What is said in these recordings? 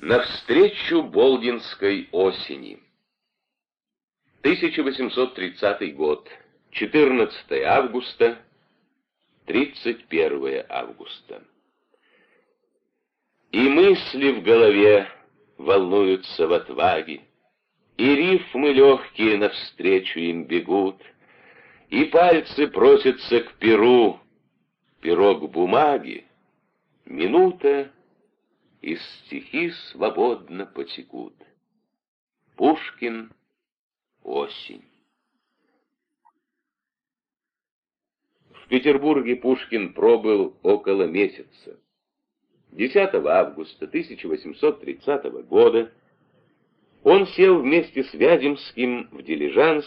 Навстречу Болдинской осени. 1830 год. 14 августа. 31 августа. И мысли в голове волнуются в отваге, И рифмы легкие навстречу им бегут, И пальцы просятся к перу, Пирог бумаги, минута и стихи свободно потекут. Пушкин. Осень. В Петербурге Пушкин пробыл около месяца. 10 августа 1830 года он сел вместе с Вяземским в дилижанс,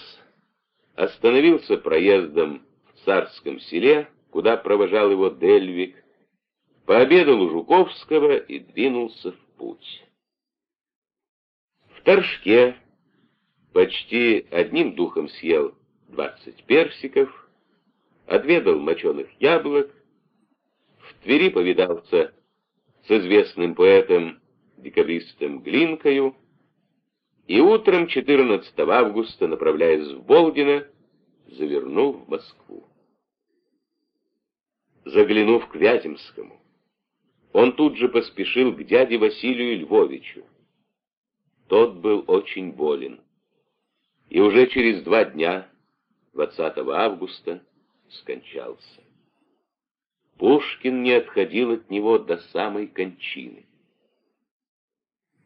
остановился проездом в Царском селе, куда провожал его Дельвик, пообедал у Жуковского и двинулся в путь. В Торжке почти одним духом съел двадцать персиков, отведал моченых яблок, в Твери повидался с известным поэтом-декабристом Глинкою и утром 14 августа, направляясь в Болдино, завернул в Москву. Заглянув к Вяземскому, он тут же поспешил к дяде Василию Львовичу. Тот был очень болен. И уже через два дня, 20 августа, скончался. Пушкин не отходил от него до самой кончины.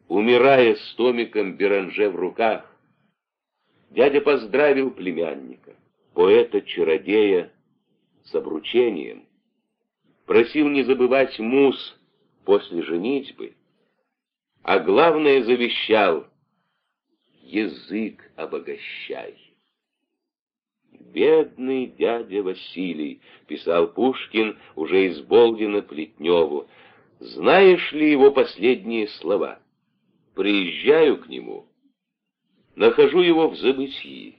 Умирая с томиком Беранже в руках, дядя поздравил племянника, поэта-чародея, с обручением, просил не забывать мус после женитьбы, а главное завещал — язык обогащай. «Бедный дядя Василий», — писал Пушкин уже из Болдина Плетневу, — «знаешь ли его последние слова? Приезжаю к нему, нахожу его в забытии.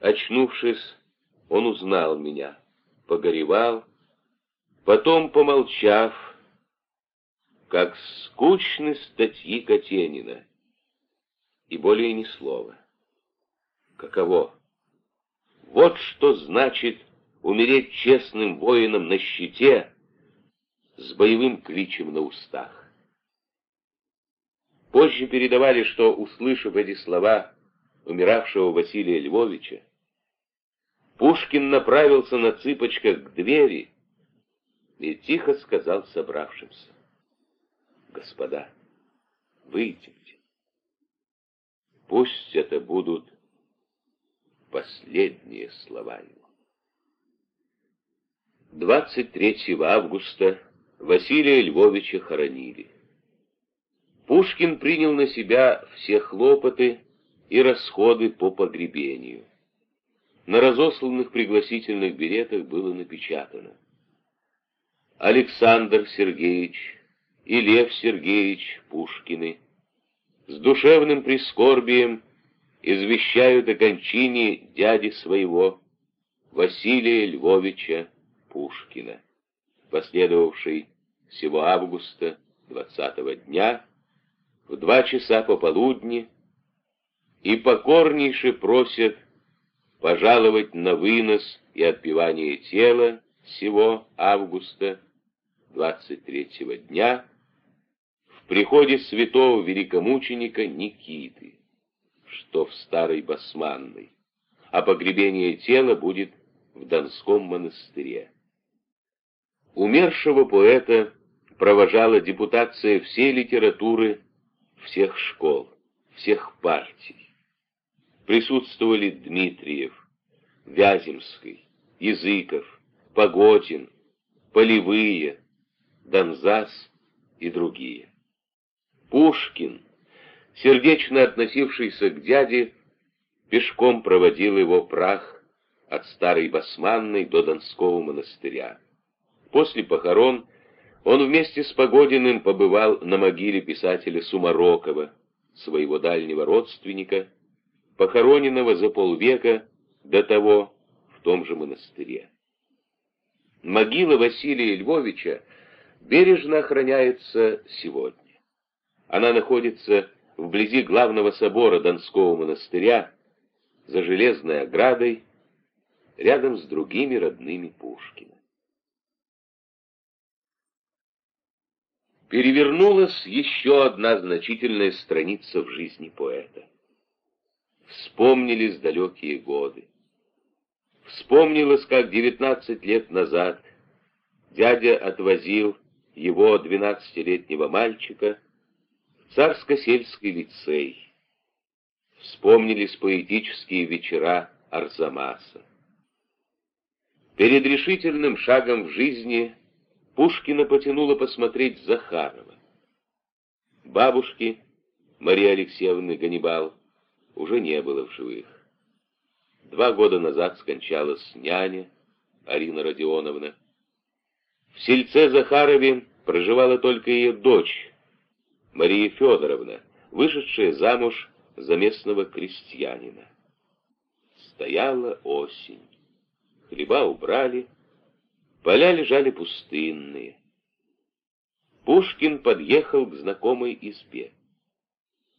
Очнувшись, он узнал меня, погоревал, Потом, помолчав, как скучны статьи Катенина, и более ни слова. Каково? Вот что значит умереть честным воином на щите с боевым кличем на устах. Позже передавали, что, услышав эти слова умиравшего Василия Львовича, Пушкин направился на цыпочках к двери, и тихо сказал собравшимся, «Господа, выйдите. Пусть это будут последние слова его». 23 августа Василия Львовича хоронили. Пушкин принял на себя все хлопоты и расходы по погребению. На разосланных пригласительных билетах было напечатано Александр Сергеевич и Лев Сергеевич Пушкины с душевным прискорбием извещают о кончине дяди своего Василия Львовича Пушкина, последовавшей всего августа 20 дня в два часа пополудни и покорнейше просят пожаловать на вынос и отпевание тела всего августа 23 дня в приходе святого великомученика Никиты, что в Старой Басманной, а погребение тела будет в Донском монастыре. Умершего поэта провожала депутация всей литературы, всех школ, всех партий. Присутствовали Дмитриев, Вяземский, Языков, Погодин, Полевые, Донзас и другие. Пушкин, сердечно относившийся к дяде, пешком проводил его прах от Старой Басманной до Донского монастыря. После похорон он вместе с Погодиным побывал на могиле писателя Сумарокова, своего дальнего родственника, похороненного за полвека до того в том же монастыре. Могила Василия Львовича бережно охраняется сегодня. Она находится вблизи главного собора Донского монастыря, за железной оградой, рядом с другими родными Пушкина. Перевернулась еще одна значительная страница в жизни поэта. Вспомнились далекие годы. Вспомнилось, как девятнадцать лет назад дядя отвозил его двенадцатилетнего мальчика в царско-сельский лицей. Вспомнились поэтические вечера Арзамаса. Перед решительным шагом в жизни Пушкина потянуло посмотреть Захарова. Бабушки Марии Алексеевны Ганнибал уже не было в живых. Два года назад скончалась няня Арина Родионовна. В сельце Захарове проживала только ее дочь, Мария Федоровна, вышедшая замуж за местного крестьянина. Стояла осень. Хлеба убрали, поля лежали пустынные. Пушкин подъехал к знакомой избе.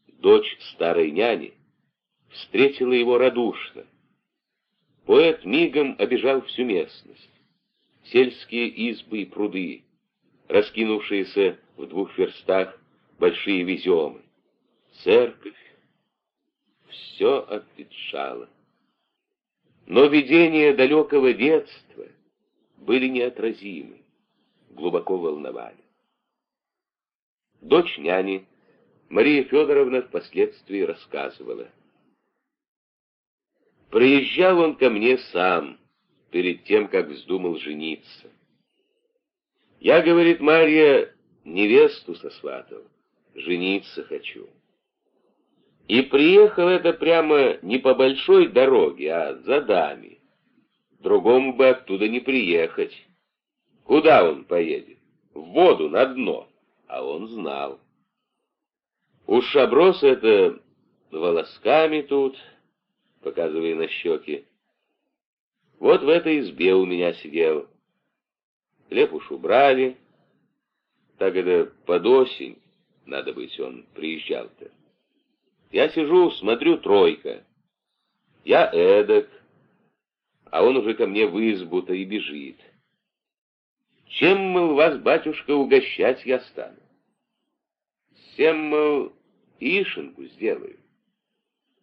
Дочь старой няни встретила его радушно. Поэт мигом обижал всю местность. Сельские избы и пруды, раскинувшиеся в двух верстах большие веземы, церковь. Все ответшало. Но видения далекого детства были неотразимы, глубоко волновали. Дочь няни, Мария Федоровна, впоследствии рассказывала — Приезжал он ко мне сам, перед тем, как вздумал жениться. Я, говорит Марья, невесту сосватал, жениться хочу. И приехал это прямо не по большой дороге, а за дами. Другому бы оттуда не приехать. Куда он поедет? В воду, на дно. А он знал. Уж оброс это волосками тут, показывая на щеки. Вот в этой избе у меня сидел. Хлеб уж убрали. Так это под осень, надо быть, он приезжал-то. Я сижу, смотрю, тройка. Я эдак, а он уже ко мне в избу-то и бежит. Чем, мол, вас, батюшка, угощать я стану? Всем, мол, ишенку сделаю.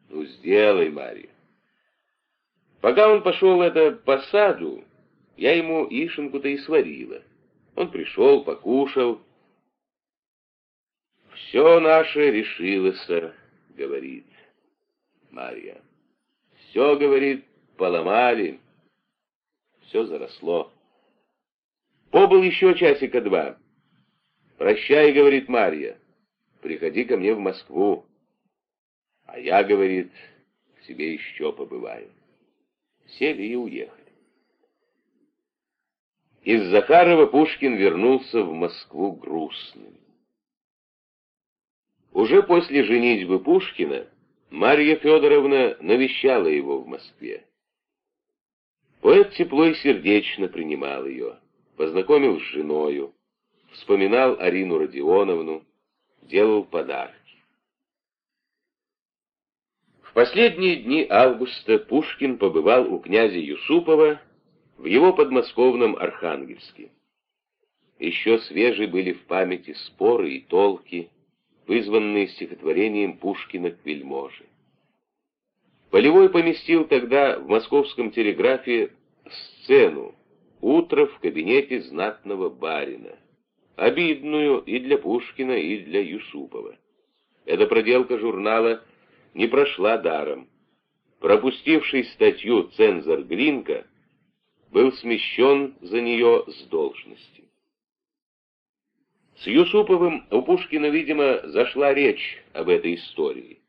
Ну, сделай, Марья. Пока он пошел это по саду, я ему ишенку-то и сварила. Он пришел, покушал. «Все наше решилось», — говорит Марья. «Все, — говорит, — поломали, все заросло. Побыл еще часика два. Прощай, — говорит Марья, — приходи ко мне в Москву. А я, говорит, к себе еще побываю. Сели и уехали. Из Захарова Пушкин вернулся в Москву грустным. Уже после женитьбы Пушкина Марья Федоровна навещала его в Москве. Поэт тепло и сердечно принимал ее, познакомил с женою, вспоминал Арину Родионовну, делал подарки. В последние дни августа Пушкин побывал у князя Юсупова в его подмосковном Архангельске. Еще свежи были в памяти споры и толки, вызванные стихотворением Пушкина к вельможе. Полевой поместил тогда в московском телеграфе сцену «Утро в кабинете знатного барина», обидную и для Пушкина, и для Юсупова. Это проделка журнала не прошла даром. Пропустивший статью цензор Глинка был смещен за нее с должности. С Юсуповым у Пушкина, видимо, зашла речь об этой истории.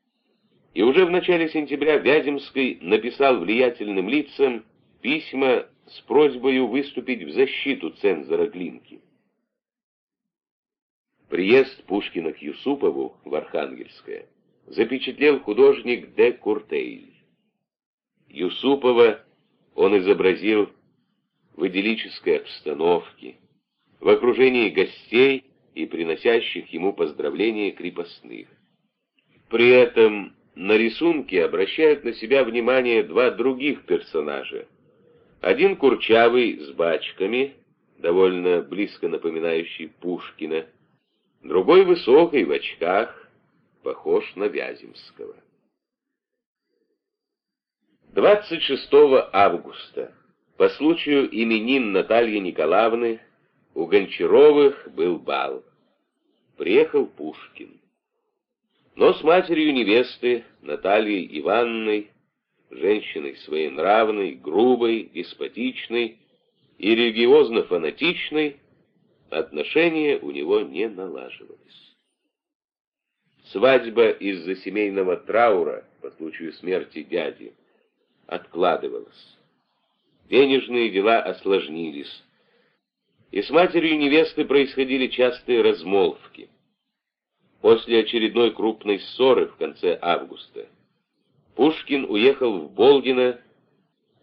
И уже в начале сентября Вяземский написал влиятельным лицам письма с просьбой выступить в защиту цензора Глинки. Приезд Пушкина к Юсупову в Архангельское – запечатлел художник Де Куртейль. Юсупова он изобразил в идиллической обстановке, в окружении гостей и приносящих ему поздравления крепостных. При этом на рисунке обращают на себя внимание два других персонажа. Один курчавый с бачками, довольно близко напоминающий Пушкина, другой высокий в очках, похож на Вяземского. 26 августа, по случаю именин Натальи Николаевны, у Гончаровых был бал. Приехал Пушкин. Но с матерью невесты, Натальей Ивановной, женщиной своенравной, грубой, деспотичной и религиозно-фанатичной, отношения у него не налаживались. Свадьба из-за семейного траура по случаю смерти дяди откладывалась. Денежные дела осложнились, и с матерью невесты происходили частые размолвки. После очередной крупной ссоры в конце августа Пушкин уехал в Болдино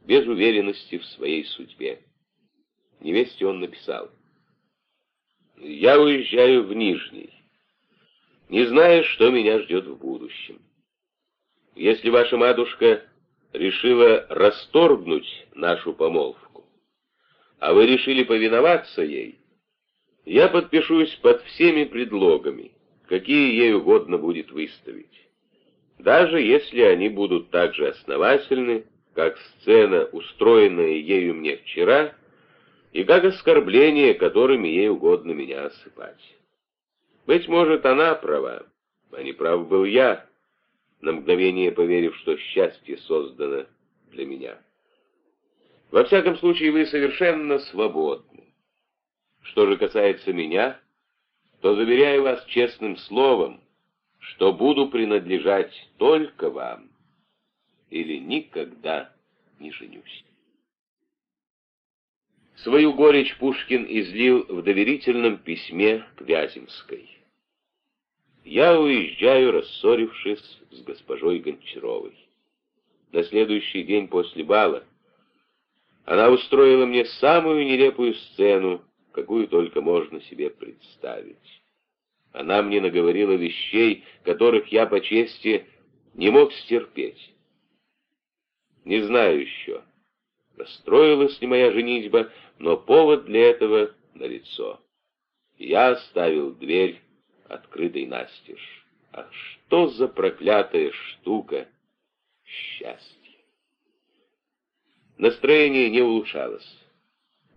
без уверенности в своей судьбе. Невесте он написал «Я уезжаю в Нижний, не зная, что меня ждет в будущем. Если ваша матушка решила расторгнуть нашу помолвку, а вы решили повиноваться ей, я подпишусь под всеми предлогами, какие ей угодно будет выставить, даже если они будут так же основательны, как сцена, устроенная ею мне вчера, и как оскорбления, которыми ей угодно меня осыпать. Быть может, она права, а не прав был я, на мгновение поверив, что счастье создано для меня. Во всяком случае, вы совершенно свободны. Что же касается меня, то заверяю вас честным словом, что буду принадлежать только вам или никогда не женюсь. Свою горечь Пушкин излил в доверительном письме к Вяземской. Я уезжаю, рассорившись с госпожой Гончаровой. На следующий день после бала она устроила мне самую нелепую сцену, какую только можно себе представить. Она мне наговорила вещей, которых я по чести не мог стерпеть. Не знаю еще, расстроилась ли моя женитьба, но повод для этого налицо. Я оставил дверь открытой настежь. Ах, что за проклятая штука счастье! Настроение не улучшалось.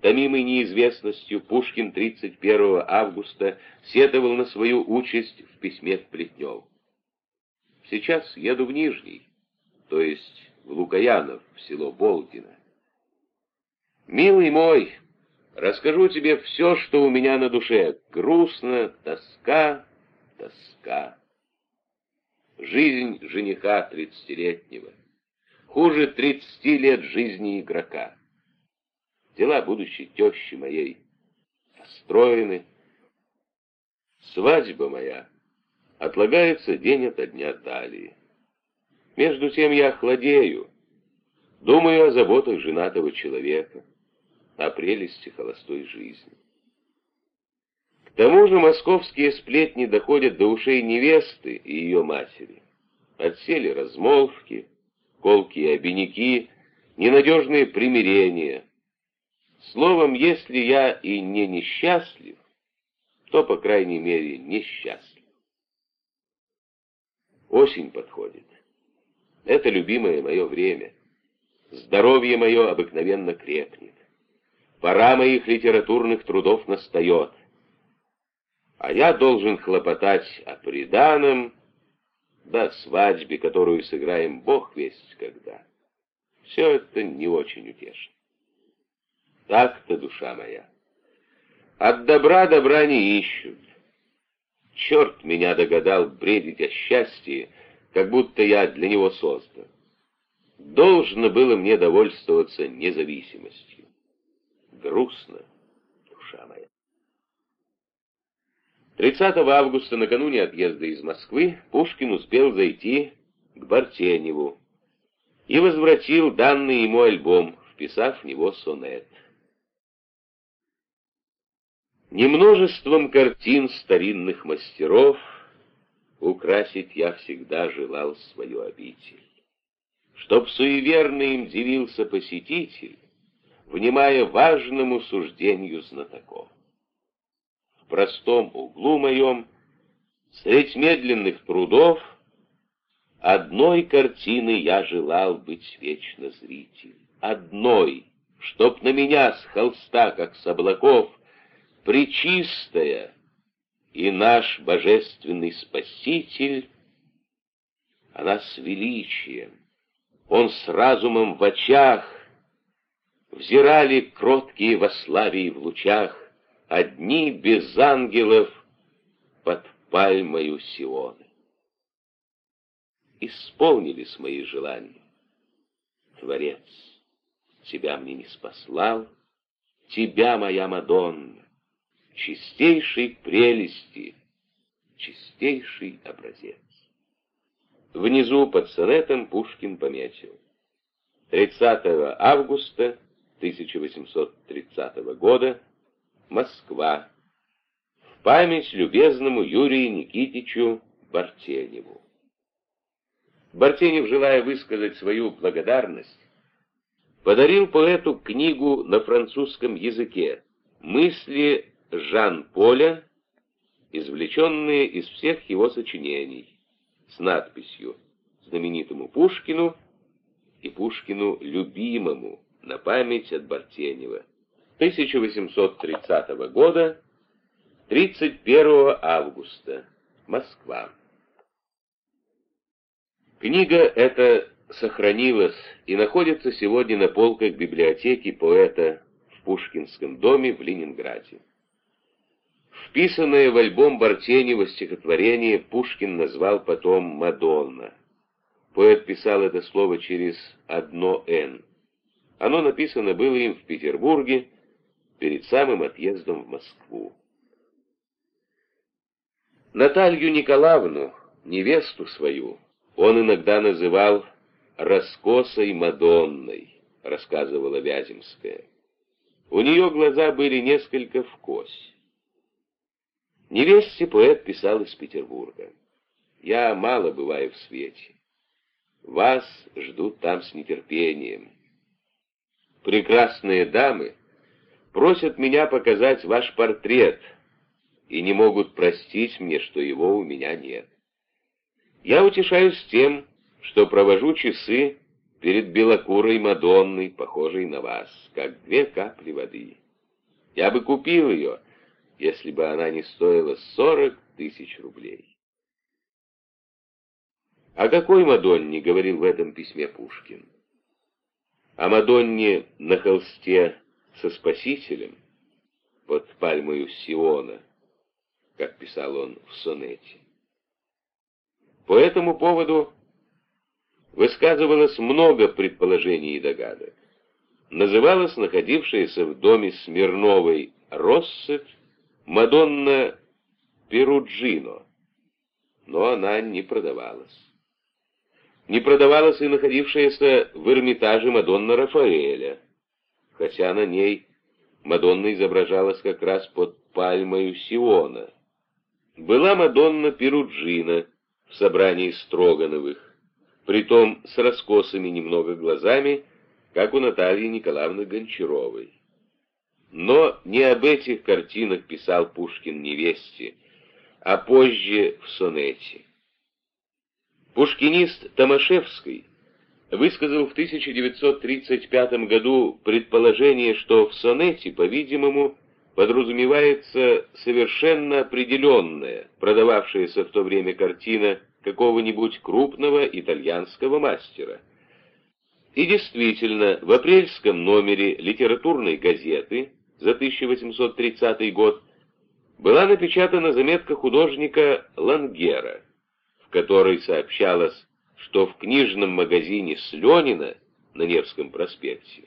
Томимый неизвестностью, Пушкин 31 августа сетовал на свою участь в письме к Плетневу. «Сейчас еду в Нижний, то есть в Лукаянов, в село Болдино. Милый мой, расскажу тебе все, что у меня на душе. Грустно, тоска, тоска. Жизнь жениха тридцатилетнего. Хуже тридцати лет жизни игрока. Дела будущей тещи моей расстроены. Свадьба моя отлагается день ото дня далее. Между тем я хладею, думаю о заботах женатого человека, о прелести холостой жизни. К тому же московские сплетни доходят до ушей невесты и ее матери. Отсели размолвки, колкие обиняки, ненадежные примирения. Словом, если я и не несчастлив, то, по крайней мере, несчастлив. Осень подходит. Это любимое мое время. Здоровье мое обыкновенно крепнет. Пора моих литературных трудов настает. А я должен хлопотать о приданом, да свадьбе, которую сыграем бог весть когда. Все это не очень утешно. Так-то, душа моя. От добра добра не ищут. Черт меня догадал бредить о счастье, как будто я для него создан. Должно было мне довольствоваться независимостью. Грустно, душа моя. 30 августа, накануне отъезда из Москвы, Пушкин успел зайти к Бартеневу и возвратил данный ему альбом, вписав в него сонет. Немножеством картин старинных мастеров украсить я всегда желал свою обитель. Чтоб суеверно им дивился посетитель, внимая важному суждению знатоков. В простом углу моем, средь медленных трудов, одной картины я желал быть вечно зритель. Одной, чтоб на меня с холста, как с облаков, Пречистая и наш божественный Спаситель, она с величием, он с разумом в очах, взирали кроткие во славе и в лучах, одни без ангелов под пальмою Сионы. Исполнились мои желания. Творец, тебя мне не спаслал, тебя, моя Мадонна, чистейшей прелести, чистейший образец. Внизу под сонетом Пушкин пометил. 30 августа 1830 года, Москва. В память любезному Юрию Никитичу Бартеневу. Бартенев, желая высказать свою благодарность, подарил поэту книгу на французском языке «Мысли Жан-Поля, извлеченные из всех его сочинений, с надписью знаменитому Пушкину и Пушкину любимому на память от Бартенева 1830 года, 31 августа, Москва. Книга эта сохранилась и находится сегодня на полках библиотеки поэта в Пушкинском доме в Ленинграде. Вписанное в альбом Бартенева стихотворение Пушкин назвал потом «Мадонна». Поэт писал это слово через одно «Н». Оно написано было им в Петербурге перед самым отъездом в Москву. Наталью Николаевну, невесту свою, он иногда называл «раскосой Мадонной», рассказывала Вяземская. У нее глаза были несколько вкось. Невесте поэт писал из Петербурга. «Я мало бываю в свете. Вас ждут там с нетерпением. Прекрасные дамы просят меня показать ваш портрет и не могут простить мне, что его у меня нет. Я утешаюсь тем, что провожу часы перед белокурой Мадонной, похожей на вас, как две капли воды. Я бы купил ее, если бы она не стоила сорок тысяч рублей. О какой Мадонне говорил в этом письме Пушкин? О Мадонне на холсте со Спасителем под пальмою Сиона, как писал он в сонете. По этому поводу высказывалось много предположений и догадок. Называлась находившаяся в доме Смирновой Россыпь Мадонна Перуджино, но она не продавалась. Не продавалась и находившаяся в Эрмитаже Мадонна Рафаэля, хотя на ней Мадонна изображалась как раз под пальмою Сиона. Была Мадонна Перуджина в собрании Строгановых, притом с раскосыми немного глазами, как у Натальи Николаевны Гончаровой. Но не об этих картинах писал Пушкин невесте, а позже в сонете. Пушкинист Томашевский высказал в 1935 году предположение, что в сонете, по-видимому, подразумевается совершенно определенная, продававшаяся в то время картина какого-нибудь крупного итальянского мастера. И действительно, в апрельском номере литературной газеты за 1830 год была напечатана заметка художника Лангера, в которой сообщалось, что в книжном магазине Сленина на Невском проспекте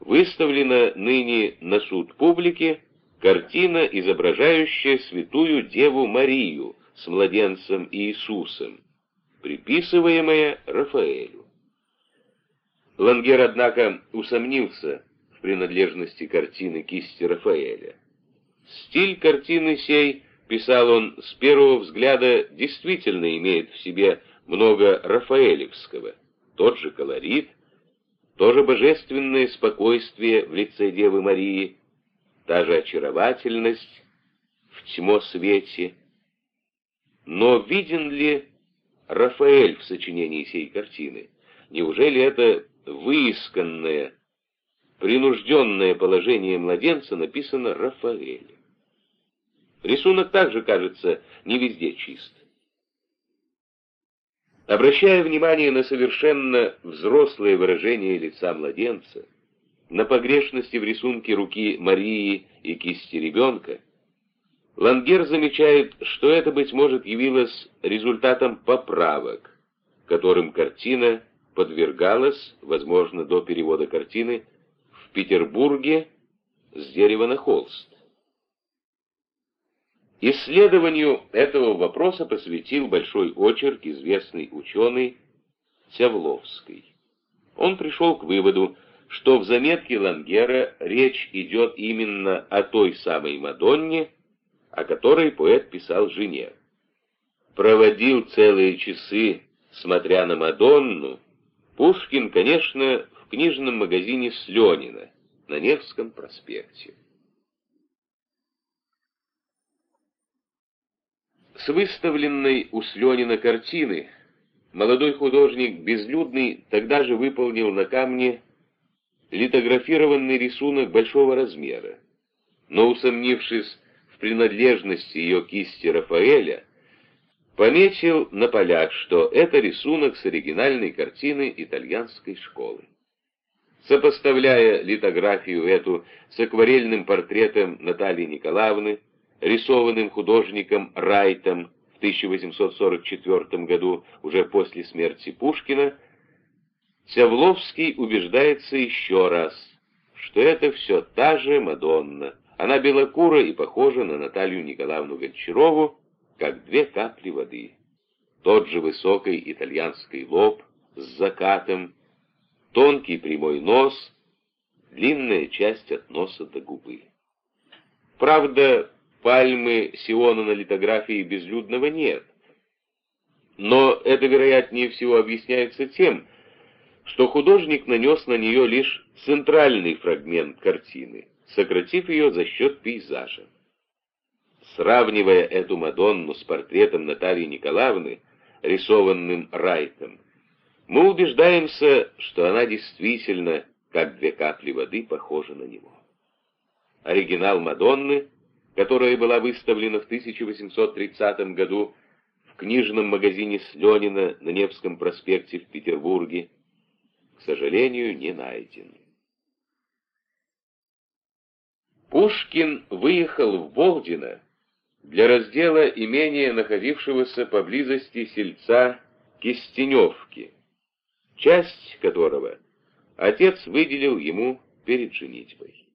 выставлена ныне на суд публики картина, изображающая святую Деву Марию с младенцем Иисусом, приписываемая Рафаэлю. Лангер, однако, усомнился, принадлежности картины кисти Рафаэля. Стиль картины сей, писал он, с первого взгляда действительно имеет в себе много рафаэлевского. Тот же колорит, то же божественное спокойствие в лице Девы Марии, та же очаровательность в тьмо свете. Но виден ли Рафаэль в сочинении сей картины? Неужели это выисканное, принужденное положение младенца написано Рафаэлем? Рисунок также кажется не везде чист. Обращая внимание на совершенно взрослое выражение лица младенца, на погрешности в рисунке руки Марии и кисти ребенка, Лангер замечает, что это, быть может, явилось результатом поправок, которым картина подвергалась, возможно, до перевода картины, в Петербурге с дерева на холст. Исследованию этого вопроса посвятил большой очерк известный ученый Сявловский. Он пришел к выводу, что в заметке Лангера речь идет именно о той самой Мадонне, о которой поэт писал жене. Проводил целые часы, смотря на Мадонну, Пушкин, конечно, в книжном магазине Сленина на Невском проспекте. С выставленной у Сленина картины молодой художник Безлюдный тогда же выполнил на камне литографированный рисунок большого размера, но, усомнившись в принадлежности ее кисти Рафаэля, пометил на полях, что это рисунок с оригинальной картины итальянской школы. Сопоставляя литографию эту с акварельным портретом Натальи Николаевны, рисованным художником Райтом в 1844 году, уже после смерти Пушкина, Сявловский убеждается еще раз, что это все та же Мадонна. Она белокура и похожа на Наталью Николаевну Гончарову, как две капли воды. Тот же высокий итальянский лоб с закатом, тонкий прямой нос, длинная часть от носа до губы. Правда, пальмы Сиона на литографии безлюдного нет. Но это, вероятнее всего, объясняется тем, что художник нанес на нее лишь центральный фрагмент картины, сократив ее за счет пейзажа. Сравнивая эту Мадонну с портретом Натальи Николаевны, рисованным Райтом, мы убеждаемся, что она действительно, как две капли воды, похожа на него. Оригинал Мадонны — которая была выставлена в 1830 году в книжном магазине Сленина на Невском проспекте в Петербурге, к сожалению, не найден. Пушкин выехал в Болдино для раздела имения, находившегося поблизости сельца Кистеневки, часть которого отец выделил ему перед женитьбой.